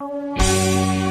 Música